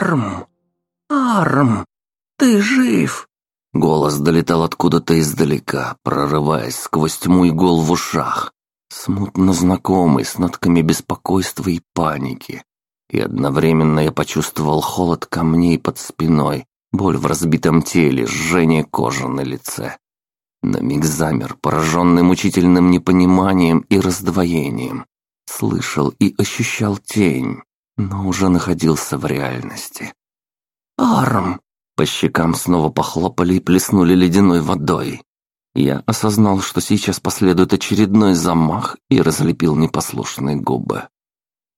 «Арм! Арм! Ты жив!» Голос долетал откуда-то издалека, прорываясь сквозь тьму и гол в ушах. Смутно знакомый, с нотками беспокойства и паники. И одновременно я почувствовал холод камней под спиной, боль в разбитом теле, жжение кожи на лице. На миг замер, пораженный мучительным непониманием и раздвоением. Слышал и ощущал тень, но уже находился в реальности. «Арм!» По щекам снова похлопали и плеснули ледяной водой. Я осознал, что сейчас последует очередной замах и разлепил непослушные губы.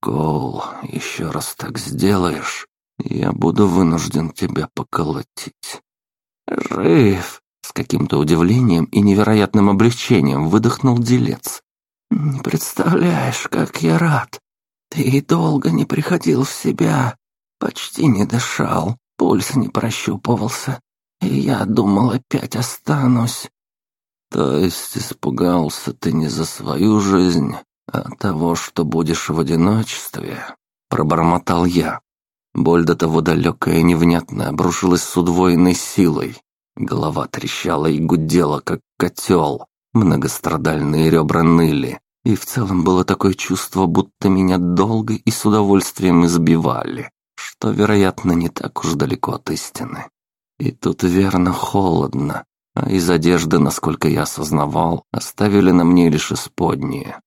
«Кол, еще раз так сделаешь, я буду вынужден тебя поколотить». «Жив!» С каким-то удивлением и невероятным облегчением выдохнул делец. «Не представляешь, как я рад. Ты долго не приходил в себя, почти не дышал, пульс не прощупывался, и я думал, опять останусь». «То есть испугался ты не за свою жизнь, а того, что будешь в одиночестве?» Пробормотал я. Боль до того далекая и невнятная обрушилась с удвоенной силой. Голова трещала и гудела, как котел. Многострадальные ребра ныли. И в целом было такое чувство, будто меня долго и с удовольствием избивали, что, вероятно, не так уж далеко от истины. И тут верно холодно, а из одежды, насколько я осознавал, оставили на мне лишь исподние.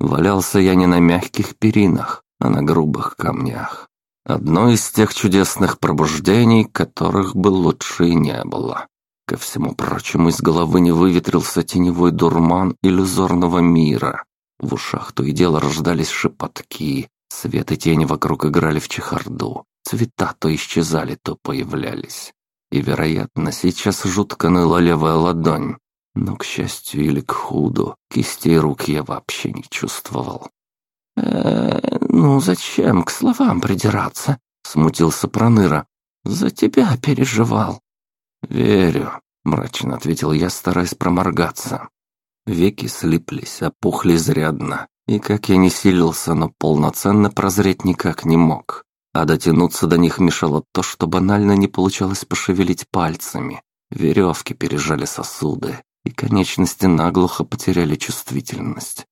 Валялся я не на мягких перинах, а на грубых камнях. Одно из тех чудесных пробуждений, которых бы лучше и не было. Ко всему прочему, из головы не выветрился теневой дурман иллюзорного мира. В ушах то и дело рождались шепотки, свет и тени вокруг играли в чехарду, цвета то исчезали, то появлялись. И, вероятно, сейчас жутко ныла левая ладонь, но, к счастью или к худу, кистей рук я вообще не чувствовал. э ну зачем к словам придираться?» — смутился Проныра. «За тебя переживал». «Верю», — мрачно ответил я, стараясь проморгаться. Веки слиплись, опухли изрядно, и как я не силился, но полноценно прозреть никак не мог. А дотянуться до них мешало то, что банально не получалось пошевелить пальцами. Веревки пережали сосуды, и конечности наглухо потеряли чувствительность.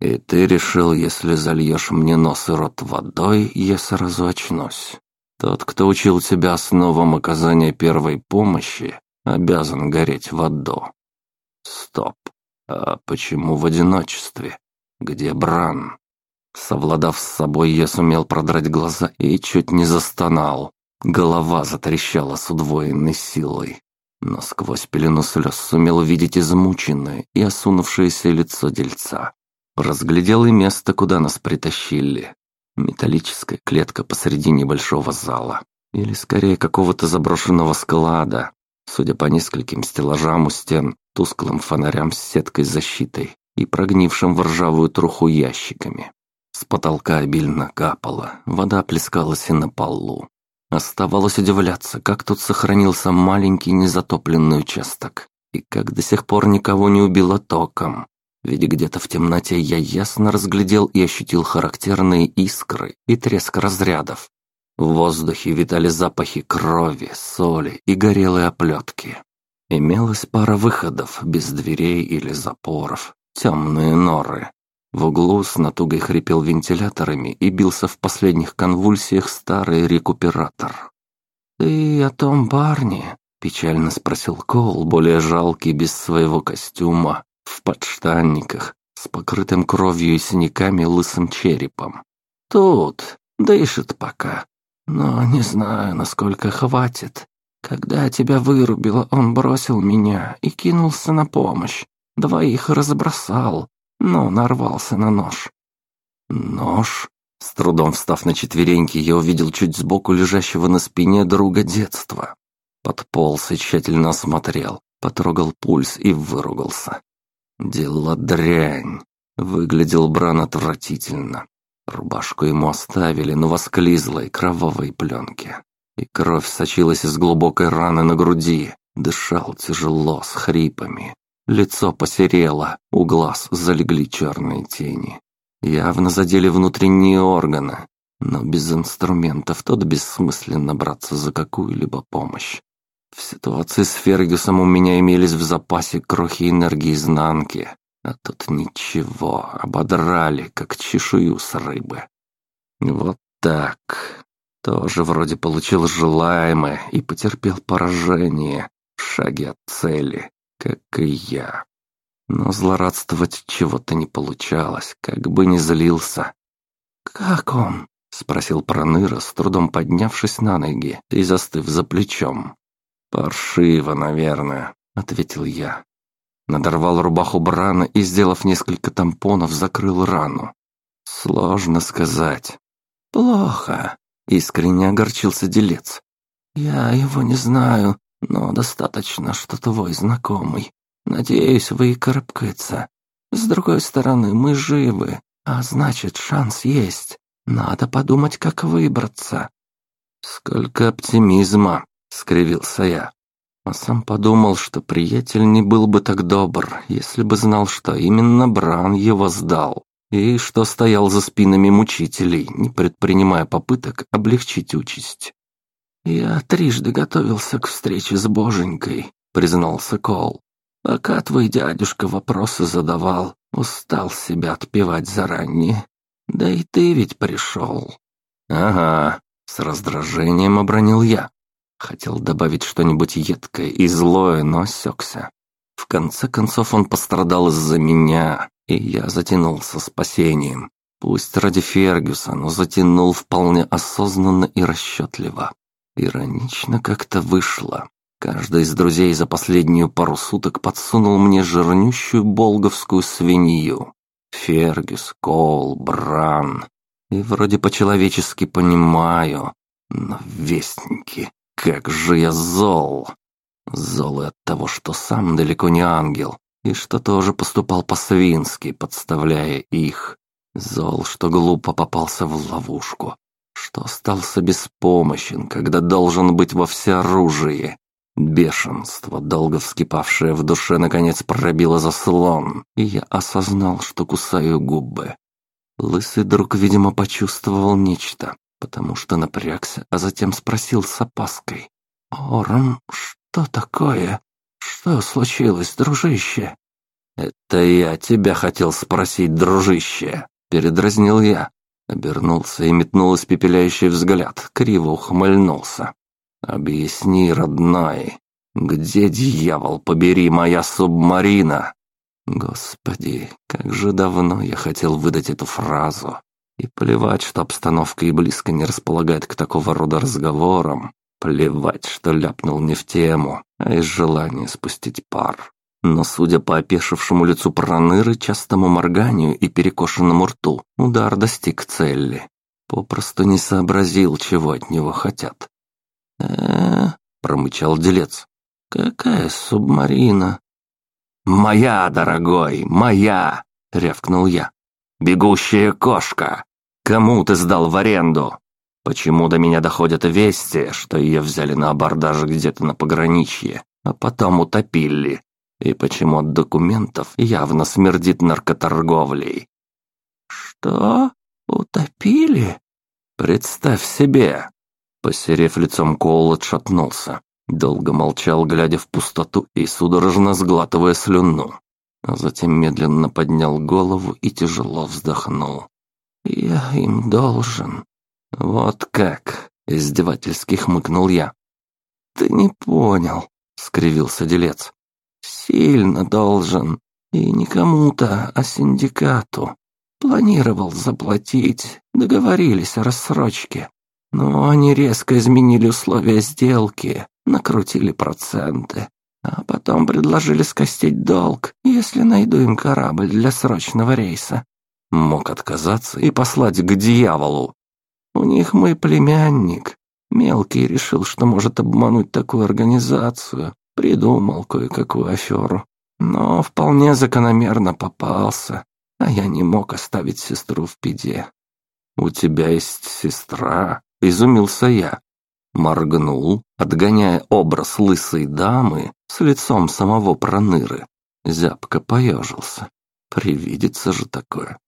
И ты решил, если зальешь мне нос и рот водой, я сразу очнусь. Тот, кто учил тебя основам оказания первой помощи, обязан гореть в аду. Стоп. А почему в одиночестве? Где Бран? Совладав с собой, я сумел продрать глаза и чуть не застонал. Голова затрещала с удвоенной силой. Но сквозь пелену слез сумел увидеть измученное и осунувшееся лицо дельца. Разглядел и место, куда нас притащили. Металлическая клетка посреди небольшого зала. Или скорее какого-то заброшенного склада. Судя по нескольким стеллажам у стен, тусклым фонарям с сеткой защитой и прогнившим в ржавую труху ящиками. С потолка обильно капало, вода плескалась и на полу. Оставалось удивляться, как тут сохранился маленький незатопленный участок, и как до сих пор никого не убило током ведь где-то в темноте я ясно разглядел и ощутил характерные искры и треск разрядов. В воздухе витали запахи крови, соли и горелой оплетки. Имелась пара выходов без дверей или запоров, темные норы. В углу с натугой хрипел вентиляторами и бился в последних конвульсиях старый рекуператор. «Ты о том парне?» – печально спросил Кол, более жалкий без своего костюма, в подштанниках, с покрытым кровью и синяками лысым черепом. Тут дышит пока, но не знаю, насколько хватит. Когда тебя вырубило, он бросил меня и кинулся на помощь. Двоих разбросал, но нарвался на нож. Нож? С трудом встав на четвереньки, я увидел чуть сбоку лежащего на спине друга детства. Подполз и тщательно осмотрел, потрогал пульс и выругался. Дело дрянь. Выглядел Бран отвратительно. Рубашку ему оставили на восклизлой кровавой пленке. И кровь сочилась из глубокой раны на груди. Дышал тяжело, с хрипами. Лицо посерело, у глаз залегли черные тени. Явно задели внутренние органы. Но без инструментов тот бессмысленно браться за какую-либо помощь. В ситуации с Фергюсом у меня имелись в запасе крохи энергии изнанки, а тут ничего, ободрали, как чешую с рыбы. Вот так. Тоже вроде получил желаемое и потерпел поражение в шаге от цели, как и я. Но злорадствовать чего-то не получалось, как бы не злился. «Как он?» — спросил Проныра, с трудом поднявшись на ноги и застыв за плечом. «Паршиво, наверное», — ответил я. Надорвал рубаху Брана и, сделав несколько тампонов, закрыл рану. «Сложно сказать». «Плохо», — искренне огорчился делец. «Я его не знаю, но достаточно, что твой знакомый. Надеюсь, выкарабкается. С другой стороны, мы живы, а значит, шанс есть. Надо подумать, как выбраться». «Сколько оптимизма!» — скривился я. А сам подумал, что приятель не был бы так добр, если бы знал, что именно Бран его сдал, и что стоял за спинами мучителей, не предпринимая попыток облегчить участь. «Я трижды готовился к встрече с Боженькой», — признался Кол. «Пока твой дядюшка вопросы задавал, устал себя отпевать заранее. Да и ты ведь пришел». «Ага», — с раздражением обронил я. Хотел добавить что-нибудь едкое и злое, но осекся. В конце концов он пострадал из-за меня, и я затянул со спасением. Пусть ради Фергюса, но затянул вполне осознанно и расчетливо. Иронично как-то вышло. Каждый из друзей за последнюю пару суток подсунул мне жирнющую болговскую свинью. Фергюс, Кол, Бран. И вроде по-человечески понимаю, но вестники, как же я зол. Зол и от того, что сам далеко не ангел, и что тоже поступал по-свински, подставляя их. Зол, что глупо попался в ловушку, что остался беспомощен, когда должен быть во всеоружии. Бешенство, долго вскипавшее в душе, наконец пробило заслон, и я осознал, что кусаю губы. Лысый друг, видимо, почувствовал нечто, потому что напрягся, а затем спросил с опаской. «Орм, что такое? Что случилось, дружище?» «Это я тебя хотел спросить, дружище», — передразнил я. Обернулся и метнул испепеляющий взгляд, криво ухмыльнулся. «Объясни, родной, где, дьявол, побери, моя субмарина?» Господи, как же давно я хотел выдать эту фразу. И плевать, что обстановка и близко не располагает к такого рода разговорам. Плевать, что ляпнул не в тему, а из желания спустить пар. Но, судя по опешившему лицу проныры, частому морганию и перекошенному рту, удар достиг цели. Попросту не сообразил, чего от него хотят. э промычал делец. «Какая субмарина?» «Моя, дорогой, моя!» — рявкнул я. «Бегущая кошка! Кому ты сдал в аренду? Почему до меня доходят вести, что ее взяли на абордаж где-то на пограничье, а потом утопили? И почему от документов явно смердит наркоторговлей. «Что? Утопили?» «Представь себе!» Посерев лицом, Коул отшатнулся. Долго молчал, глядя в пустоту и судорожно сглатывая слюну. А затем медленно поднял голову и тяжело вздохнул. «Я им должен». «Вот как!» — издевательски хмыкнул я. «Ты не понял», — скривился делец. Сильно должен. И не кому-то, а синдикату. Планировал заплатить, договорились о рассрочке. Но они резко изменили условия сделки, накрутили проценты. А потом предложили скостить долг, если найду им корабль для срочного рейса. Мог отказаться и послать к дьяволу. У них мой племянник. Мелкий решил, что может обмануть такую организацию, Придумал кое-какую аферу, но вполне закономерно попался, а я не мог оставить сестру в беде. «У тебя есть сестра?» — изумился я. Моргнул, отгоняя образ лысой дамы с лицом самого проныры. Зябко поежился. Привидится же такое.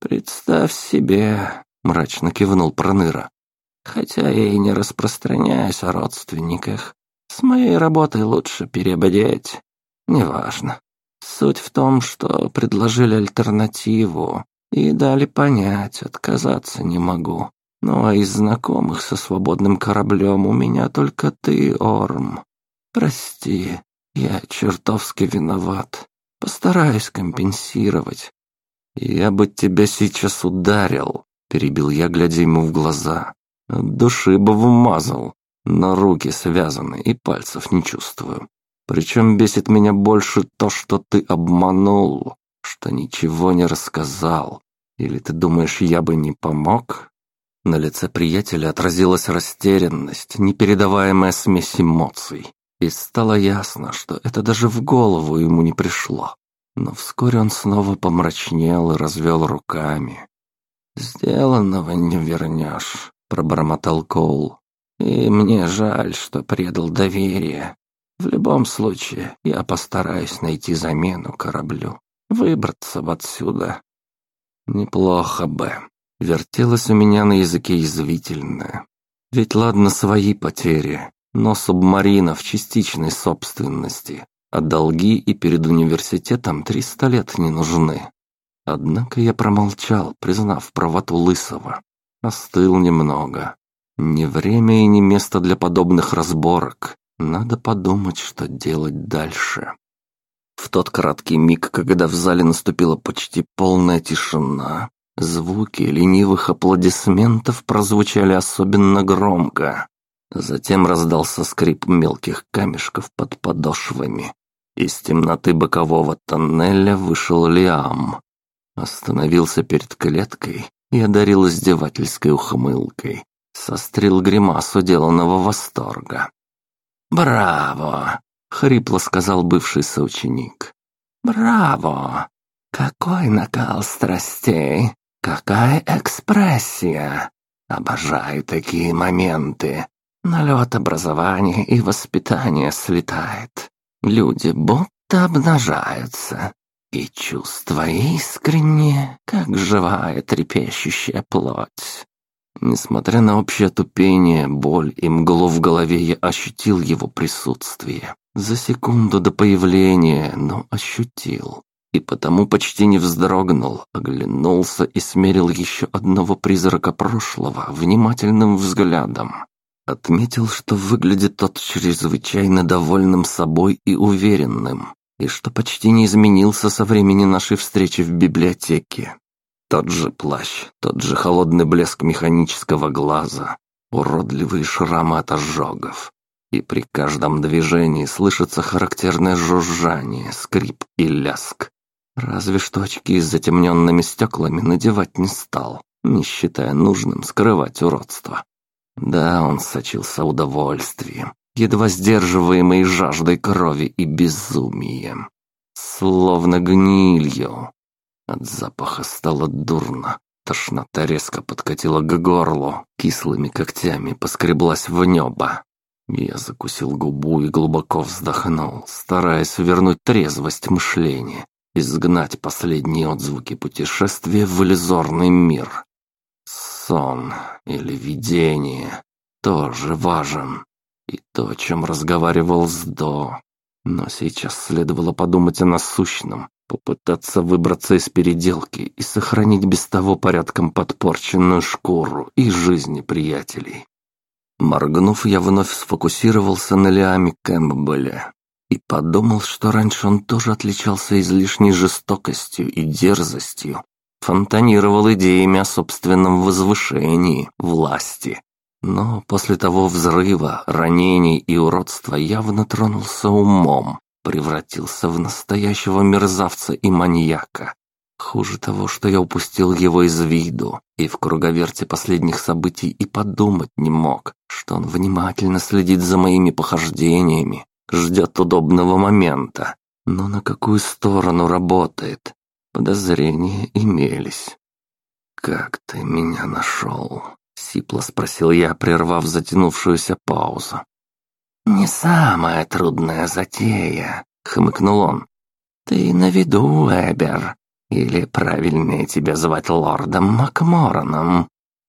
«Представь себе, мрачно кивнул Проныра. «Хотя я и не распространяюсь о родственниках. С моей работой лучше переободеть. Неважно. Суть в том, что предложили альтернативу и дали понять, отказаться не могу. Ну а из знакомых со свободным кораблем у меня только ты, Орм. Прости, я чертовски виноват. Постараюсь компенсировать. Я бы тебя сейчас ударил, перебил я, глядя ему в глаза. От души бы вмазал, но руки связаны и пальцев не чувствую. Причем бесит меня больше то, что ты обманул, что ничего не рассказал. Или ты думаешь, я бы не помог? На лице приятеля отразилась растерянность, непередаваемая смесь эмоций. И стало ясно, что это даже в голову ему не пришло. Но вскоре он снова помрачнел и развел руками. «Сделанного не вернешь», — пробормотал Коул. «И мне жаль, что предал доверие. В любом случае, я постараюсь найти замену кораблю, выбраться отсюда. Неплохо бы. Вертелось у меня на языке язвительное. Ведь ладно свои потери, но субмарина в частичной собственности, а долги и перед университетом триста лет не нужны. Однако я промолчал, признав правоту Лысого. Остыл немного. Не время и не место для подобных разборок. Надо подумать, что делать дальше. В тот краткий миг, когда в зале наступила почти полная тишина, звуки ленивых аплодисментов прозвучали особенно громко. Затем раздался скрип мелких камешков под подошвами. Из темноты бокового тоннеля вышел Лиам. Остановился перед клеткой и одарил издевательской ухмылкой. Сострил гримасу деланного восторга. «Браво!» — хрипло сказал бывший соученик. «Браво! Какой накал страстей! Какая экспрессия! Обожаю такие моменты. Налет образования и воспитания слетает. Люди будто обнажаются. И чувства искренние, как живая трепещущая плоть. Несмотря на общее тупение, боль и мглу в голове, я ощутил его присутствие. За секунду до появления, но ощутил. И потому почти не вздрогнул, оглянулся и смерил еще одного призрака прошлого внимательным взглядом. Отметил, что выглядит тот чрезвычайно довольным собой и уверенным, и что почти не изменился со времени нашей встречи в библиотеке. Тот же плащ, тот же холодный блеск механического глаза, уродливые шрамы от ожогов. И при каждом движении слышится характерное жужжание, скрип и ляск. Разве что очки с затемненными стеклами надевать не стал, не считая нужным скрывать уродство. Да, он сочился удовольствием, едва сдерживаемой жаждой крови и безумием. Словно гнилью, от запаха стало дурно. Тошнота резко подкатила к горлу, кислыми когтями поскреблась в небо. Я закусил губу и глубоко вздохнул, стараясь вернуть трезвость мышления, изгнать последние отзвуки путешествия в иллюзорный мир. Сон или видение тоже важен. И то, о чем разговаривал с До. Но сейчас следовало подумать о насущном, попытаться выбраться из переделки и сохранить без того порядком подпорченную шкуру и жизни приятелей. Моргнув, я вновь сфокусировался на Лиаме Кэмпбелле и подумал, что раньше он тоже отличался излишней жестокостью и дерзостью, фонтанировал идеями о собственном возвышении, власти. Но после того взрыва, ранений и уродства явно тронулся умом, превратился в настоящего мерзавца и маньяка. Хуже того, что я упустил его из виду, и в круговерте последних событий и подумать не мог, что он внимательно следит за моими похождениями, ждет удобного момента. Но на какую сторону работает? Подозрения имелись. «Как ты меня нашел?» — сипло спросил я, прервав затянувшуюся паузу. «Не самая трудная затея», — хмыкнул он. «Ты на виду, Эбер. Или правильнее тебя звать лордом Макмороном.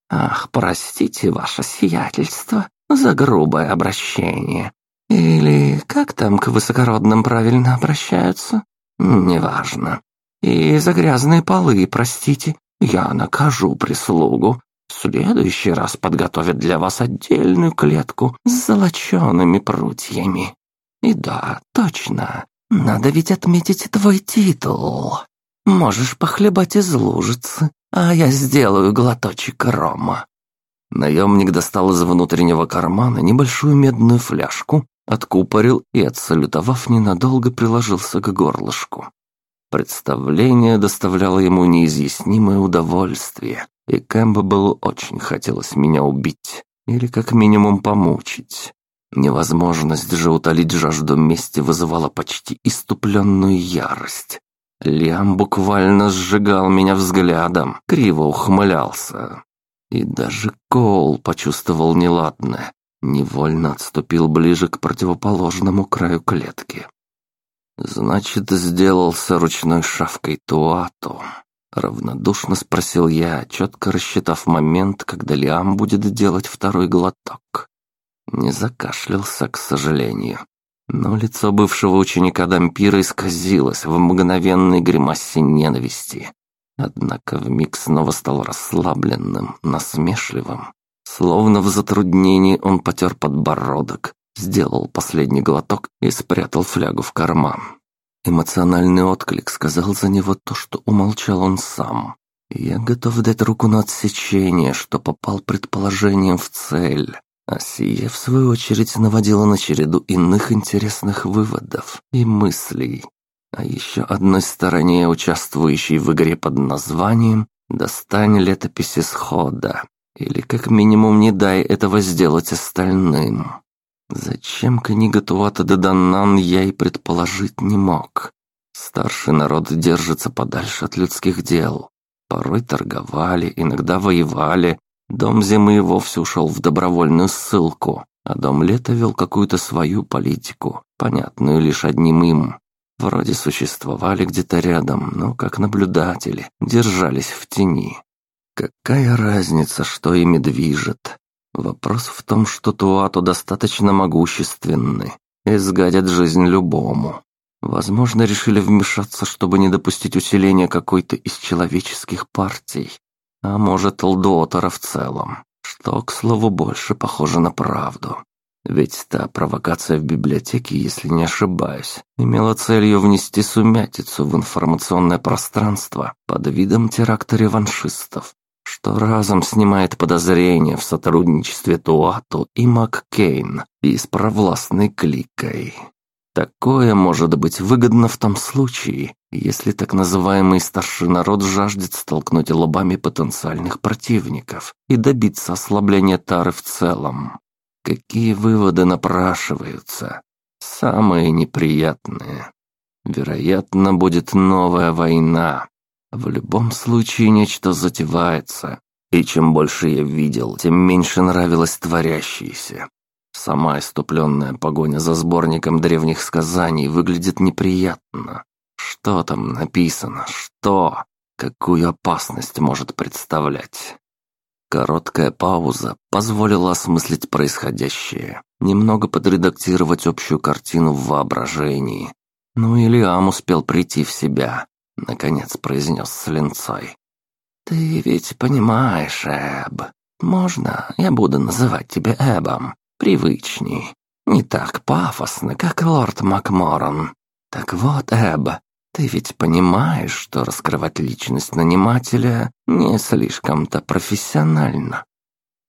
Ах, простите, ваше сиятельство, за грубое обращение. Или как там к высокородным правильно обращаются? Неважно. И за грязные полы, простите, я накажу прислугу. Следующий раз подготовят для вас отдельную клетку с золочеными прутьями. И да, точно, надо ведь отметить твой титул. Можешь похлебать из лужицы, а я сделаю глоточек рома». Наемник достал из внутреннего кармана небольшую медную фляжку, откупорил и, отсалютовав ненадолго, приложился к горлышку. Представление доставляло ему неизъяснимое удовольствие, и Кэмпбеллу очень хотелось меня убить или как минимум помучить. Невозможность же утолить жажду мести вызывала почти иступленную ярость. Лиам буквально сжигал меня взглядом, криво ухмылялся. И даже Коул почувствовал неладное, невольно отступил ближе к противоположному краю клетки. «Значит, сделался ручной шавкой Туату?» Равнодушно спросил я, четко рассчитав момент, когда Лиам будет делать второй глоток. Не закашлялся, к сожалению. Но лицо бывшего ученика Дампира исказилось в мгновенной гримасе ненависти. Однако вмиг снова стал расслабленным, насмешливым. Словно в затруднении он потер подбородок, сделал последний глоток и спрятал флягу в карман. Эмоциональный отклик сказал за него то, что умолчал он сам. Я готов дать руку на отсечение, что попал предположением в цель. А сие, в свою очередь, наводило на череду иных интересных выводов и мыслей. А еще одной стороне, участвующей в игре под названием «Достань летопись исхода», или как минимум не дай этого сделать остальным. Зачем книга Туата де Даннан я и предположить не мог. Старший народ держится подальше от людских дел. Порой торговали, иногда воевали. Дом зимы и вовсе ушел в добровольную ссылку, а дом лета вел какую-то свою политику, понятную лишь одним им. Вроде существовали где-то рядом, но как наблюдатели, держались в тени. Какая разница, что ими движет? Вопрос в том, что Туату достаточно могущественны и сгадят жизнь любому. Возможно, решили вмешаться, чтобы не допустить усиления какой-то из человеческих партий. А может, Лдуотера в целом, что, к слову, больше похоже на правду. Ведь та провокация в библиотеке, если не ошибаюсь, имела целью внести сумятицу в информационное пространство под видом теракта реваншистов что разом снимает подозрения в сотрудничестве Туату и Маккейн и с провластной кликой. Такое может быть выгодно в том случае, если так называемый старший народ жаждет столкнуть лобами потенциальных противников и добиться ослабления Тары в целом. Какие выводы напрашиваются? Самые неприятные. Вероятно, будет новая война, в любом случае нечто затевается, и чем больше я видел, тем меньше нравилось творящееся. Сама иступленная погоня за сборником древних сказаний выглядит неприятно. Что там написано? Что? Какую опасность может представлять? Короткая пауза позволила осмыслить происходящее, немного подредактировать общую картину в воображении. Ну или Ам успел прийти в себя, наконец произнес с линцой. «Ты ведь понимаешь, Эб. Можно я буду называть тебя Эбом? Привычней. Не так пафосно, как лорд Макморон. Так вот, Эб, ты ведь понимаешь, что раскрывать личность нанимателя не слишком-то профессионально?»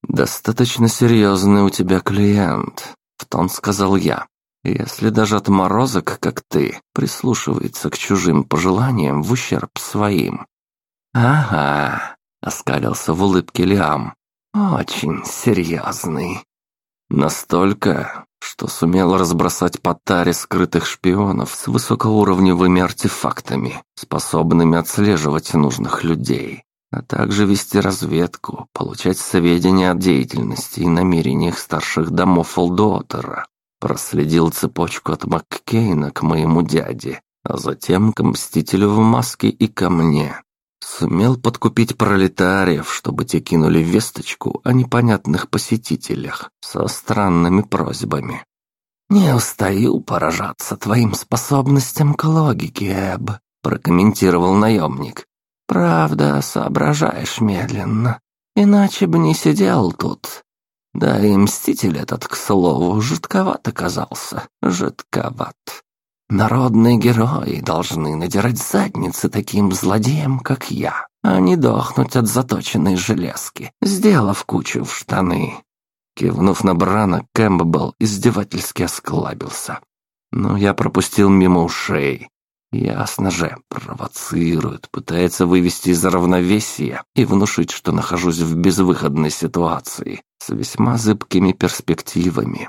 «Достаточно серьезный у тебя клиент», — в тон сказал я. Если даже отморозок, как ты, прислушивается к чужим пожеланиям в ущерб своим. «Ага», — оскалился в улыбке Лиам, — «очень серьезный». Настолько, что сумел разбросать по таре скрытых шпионов с высокоуровневыми артефактами, способными отслеживать нужных людей, а также вести разведку, получать сведения о деятельности и намерениях старших домов Олдуотера. Проследил цепочку от Маккейна к моему дяде, а затем к Мстителю в маске и ко мне. Сумел подкупить пролетариев, чтобы те кинули весточку о непонятных посетителях со странными просьбами. «Не устаю поражаться твоим способностям к логике, Эб», прокомментировал наемник. «Правда, соображаешь медленно, иначе бы не сидел тут. Да и мститель этот, к слову, жутковат оказался, жутковат. Народные герои должны надирать задницы таким злодеям, как я, а не дохнуть от заточенной железки, сделав кучу в штаны. Кивнув на Брана, Кэмпбелл издевательски осклабился. Но я пропустил мимо ушей. Ясно же, провоцирует, пытается вывести из равновесия и внушить, что нахожусь в безвыходной ситуации с весьма зыбкими перспективами.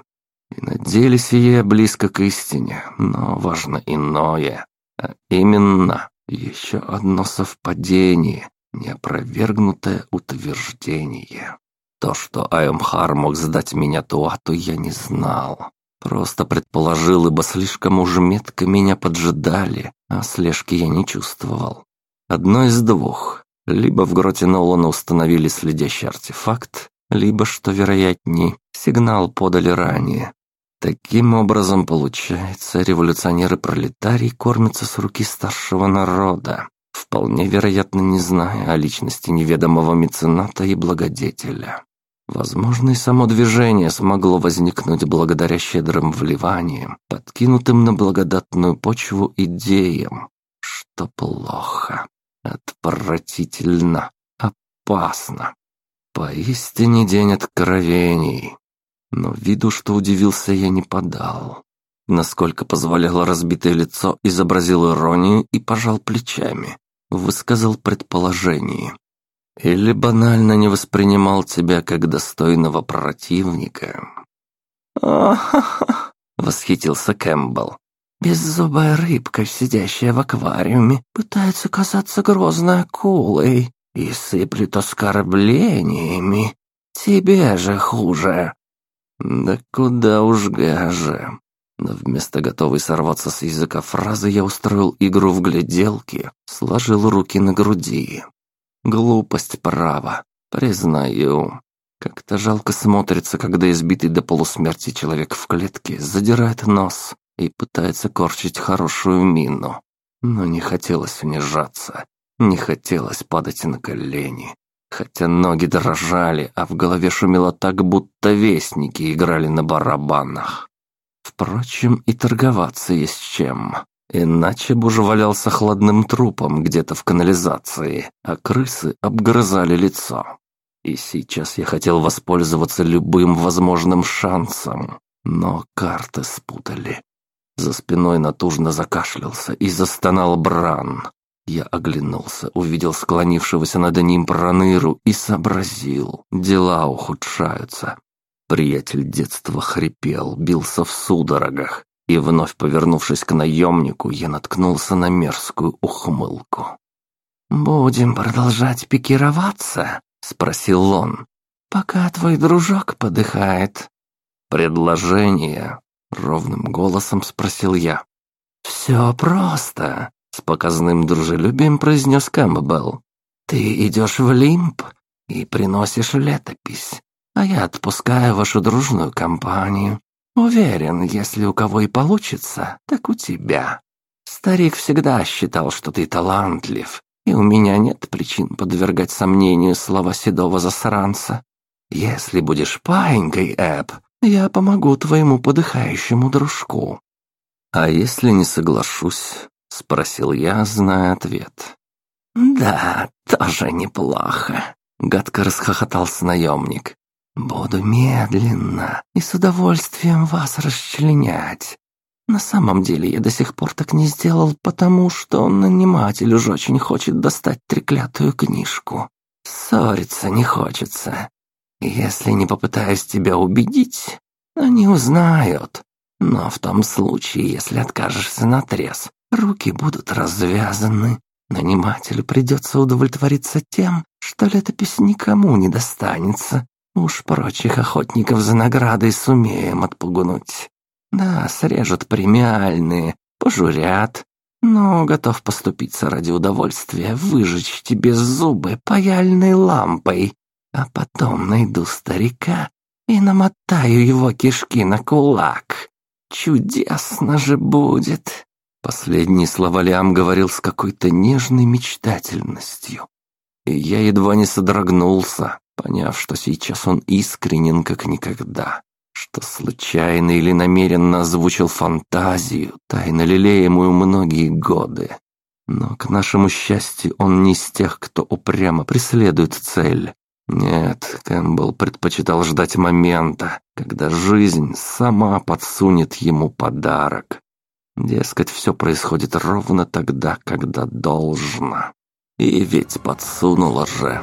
И на деле близко к истине, но важно иное. А именно, еще одно совпадение, неопровергнутое утверждение. То, что Аймхар мог сдать меня Туату, я не знал. Просто предположил, ибо слишком уж метко меня поджидали, а слежки я не чувствовал. Одно из двух. Либо в гроте Нолана установили следящий артефакт, либо, что вероятнее, сигнал подали ранее. Таким образом, получается, революционеры-пролетарии кормятся с руки старшего народа, вполне вероятно не зная о личности неведомого мецената и благодетеля. Возможно, и само движение смогло возникнуть благодаря щедрым вливаниям, подкинутым на благодатную почву идеям, что плохо, отвратительно, опасно. Поистине день откровений. Но виду, что удивился, я не подал. Насколько позволяло разбитое лицо, изобразил иронию и пожал плечами. Высказал предположение. Или банально не воспринимал тебя как достойного противника. «О-ха-ха!» — восхитился Кэмпбелл. «Беззубая рыбка, сидящая в аквариуме, пытается казаться грозной акулой и сыплет оскорблениями. Тебе же хуже!» «Да куда уж гаже!» Но вместо готовой сорваться с языка фразы я устроил игру в гляделки, сложил руки на груди. Глупость права, признаю. Как-то жалко смотрится, когда избитый до полусмерти человек в клетке задирает нос и пытается корчить хорошую мину. Но не хотелось унижаться, не хотелось падать на колени. Хотя ноги дрожали, а в голове шумело так, будто вестники играли на барабанах. Впрочем, и торговаться есть чем. Иначе бы уже валялся хладным трупом где-то в канализации, а крысы обгрызали лицо. И сейчас я хотел воспользоваться любым возможным шансом, но карты спутали. За спиной натужно закашлялся и застонал Бран. Я оглянулся, увидел склонившегося над ним проныру и сообразил. Дела ухудшаются. Приятель детства хрипел, бился в судорогах, и вновь повернувшись к наемнику, я наткнулся на мерзкую ухмылку. «Будем продолжать пикироваться?» — спросил он. «Пока твой дружок подыхает». «Предложение?» — ровным голосом спросил я. «Все просто», — с показным дружелюбием произнес Кэмпбелл. «Ты идешь в Лимп и приносишь летопись, а я отпускаю вашу дружную компанию. Уверен, если у кого и получится, так у тебя. Старик всегда считал, что ты талантлив, и у меня нет причин подвергать сомнению слова седого засранца. Если будешь паинькой, Эб, я помогу твоему подыхающему дружку». «А если не соглашусь?» — спросил я, зная ответ. «Да, тоже неплохо», — гадко расхохотался наемник. Буду медленно и с удовольствием вас расчленять. На самом деле я до сих пор так не сделал, потому что наниматель уж очень хочет достать треклятую книжку. Ссориться не хочется. Если не попытаюсь тебя убедить, они узнают. Но в том случае, если откажешься на трез, руки будут развязаны. Нанимателю придется удовлетвориться тем, что летопись никому не достанется, Уж прочих охотников за наградой сумеем отпугнуть. Да, срежут премиальные, пожурят, но готов поступиться ради удовольствия, выжечь тебе зубы паяльной лампой, а потом найду старика и намотаю его кишки на кулак. Чудесно же будет!» Последние слова Лиам говорил с какой-то нежной мечтательностью. И я едва не содрогнулся, поняв, что сейчас он искренен как никогда, что случайно или намеренно озвучил фантазию, тайно лелеемую многие годы. Но, к нашему счастью, он не из тех, кто упрямо преследует цель. Нет, Кэмпбелл предпочитал ждать момента, когда жизнь сама подсунет ему подарок. Дескать, все происходит ровно тогда, когда должно. И ведь подсунула же.